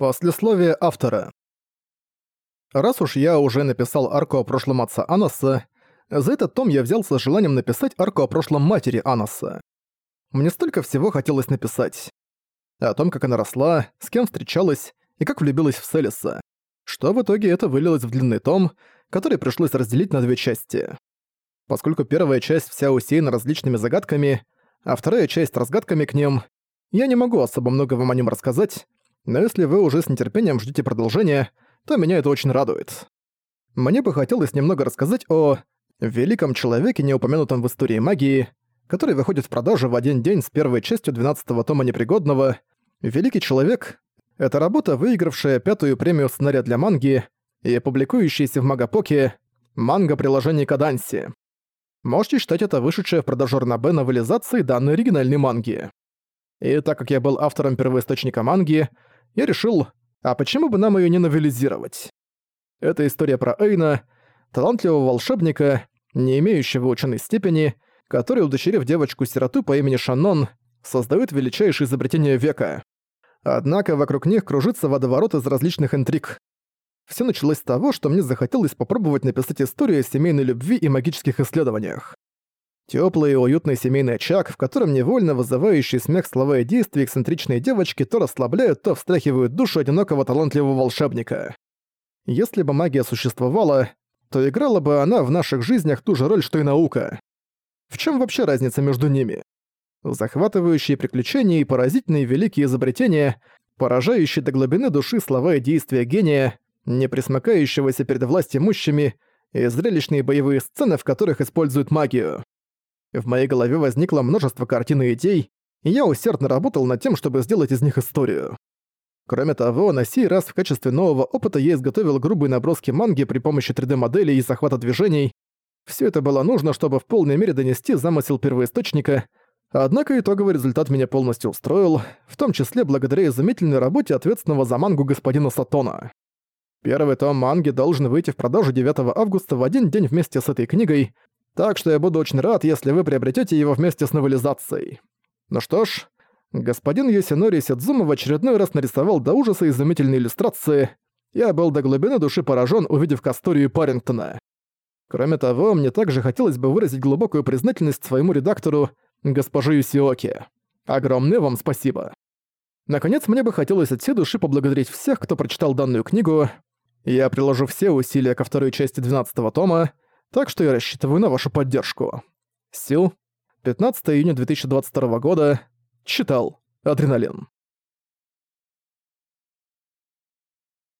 Послесловие автора. Раз уж я уже написал арку о прошлом отца Анаса, за этот том я взялся с желанием написать арку о прошлом матери Анаса. Мне столько всего хотелось написать. О том, как она росла, с кем встречалась и как влюбилась в Селиса. Что в итоге это вылилось в длинный том, который пришлось разделить на две части. Поскольку первая часть вся усеяна различными загадками, а вторая часть разгадками к ним, я не могу особо много вам о нем рассказать, но если вы уже с нетерпением ждете продолжения, то меня это очень радует. Мне бы хотелось немного рассказать о великом человеке, не упомянутом в истории магии, который выходит в продажу в один день с первой частью 12-го тома Непригодного. «Великий человек» — это работа, выигравшая пятую премию сценария для манги и публикующаяся в Магапоке манга-приложение Каданси. Можете считать это вышедшее в продажу Рнабе новелизацией данной оригинальной манги. И так как я был автором первоисточника манги, я решил, а почему бы нам её не новелизировать? Это история про Эйна, талантливого волшебника, не имеющего ученой степени, который, удочерив девочку-сироту по имени Шаннон, создает величайшее изобретение века. Однако вокруг них кружится водоворот из различных интриг. Все началось с того, что мне захотелось попробовать написать историю о семейной любви и магических исследованиях. Тёплый и уютный семейный очаг, в котором невольно вызывающий смех слова и действия эксцентричные девочки то расслабляют, то встряхивают душу одинокого талантливого волшебника. Если бы магия существовала, то играла бы она в наших жизнях ту же роль, что и наука. В чем вообще разница между ними? Захватывающие приключения и поразительные великие изобретения, поражающие до глубины души слова и действия гения, не присмыкающегося перед властимущими, и зрелищные боевые сцены, в которых используют магию. В моей голове возникло множество картин и идей, и я усердно работал над тем, чтобы сделать из них историю. Кроме того, на сей раз в качестве нового опыта я изготовил грубые наброски манги при помощи 3D-моделей и захвата движений. Все это было нужно, чтобы в полной мере донести замысел первоисточника, однако итоговый результат меня полностью устроил, в том числе благодаря изумительной работе ответственного за мангу господина Сатона. Первый том манги должен выйти в продажу 9 августа в один день вместе с этой книгой, так что я буду очень рад, если вы приобретете его вместе с новелизацией. Ну что ж, господин Йосинори Сидзума в очередной раз нарисовал до ужаса изумительные иллюстрации. Я был до глубины души поражен, увидев Касторию Парингтона. Кроме того, мне также хотелось бы выразить глубокую признательность своему редактору, госпоже Юсиоки. Огромное вам спасибо. Наконец, мне бы хотелось от всей души поблагодарить всех, кто прочитал данную книгу. Я приложу все усилия ко второй части 12 тома, так что я рассчитываю на вашу поддержку. Сил. 15 июня 2022 года. Читал. Адреналин.